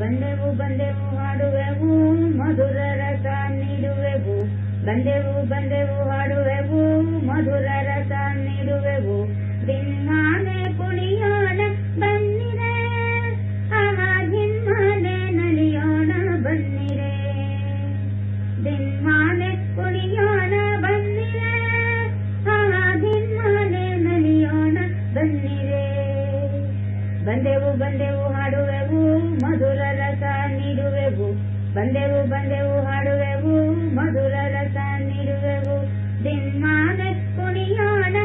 ಬಂದೆವು ಬಂದೆವು ಹಾಡುವೆವು ಮಧುರ ರಸ ನೀಡುವೆವು ಬಂದೆವು ಬಂದೆವು ಹಾಡುವೆವು ಮಧುರ ರಸ ನೀಡುವೆವು ದಿನ್ಮಾನೆ ಕುಣಿಯೋಣ ಬನ್ನಿರೆ ಆಹಾ ದಿನ್ಮಾನೆ ನಲಿಯೋಣ ಬನ್ನಿರೆ ದಿನ್ಮಾನೆ ಕುಣಿಯೋಣ ಬನ್ನಿರೆ ಆಹಾ ದಿನ್ಮಾನೆ ನಲಿಯೋಣ ಬನ್ನಿರೆ ಬಂದೆವು ಬಂದೆವು ಹಾಡುವೆವು ಮಧುರ ರಸ ನೀಡುವೆವು. ಬಂದೆವು ಬಂದೆವು ಹಾಡುವೆವು ಮಧುರ ರಸ ನೀಡುವೆವು. ದಿನ್ಮಾನೆ ಕುಣಿಯೋಣ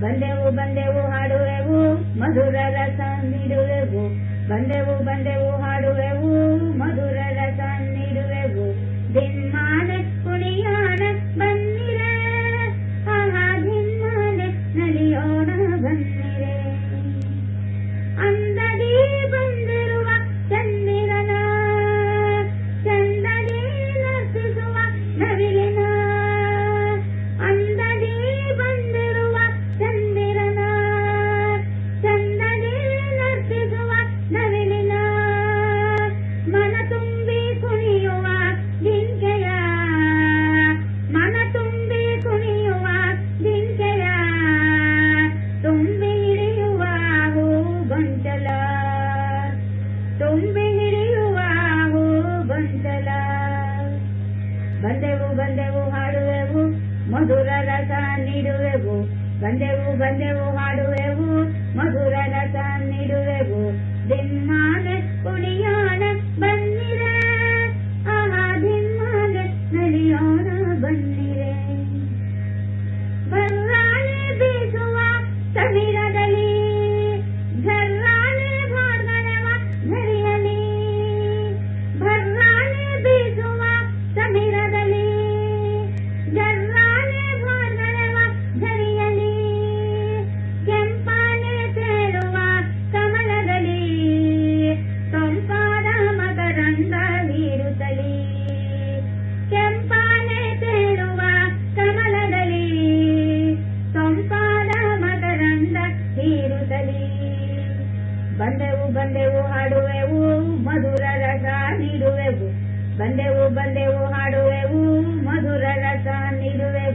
ಬಂದೆವು ಬಂದೆವು ಹಾಡುವೆವು ಮಧುರ ರಸ ನೀಡುವೆವು. ಬಂದೆವು ಬಂದೆವು ಹಾಡುವೆವು ಬಂದೆವು ಬಂದೆವು ಹಾಡುವೆವು. ಮಧುರ ರಸ ನೀಡುವೆವು. ಬಂದೆವು ಬಂದೆವು ಹಾಡುವೆವು. ಮಧುರ ರಸ ನೀಡುವೆವು. ಬಂದೆವು ಬಂದೆವು ಹಾಡುವೆವು. ಮಧುರ ರಸ ನೀಡುವೆವು.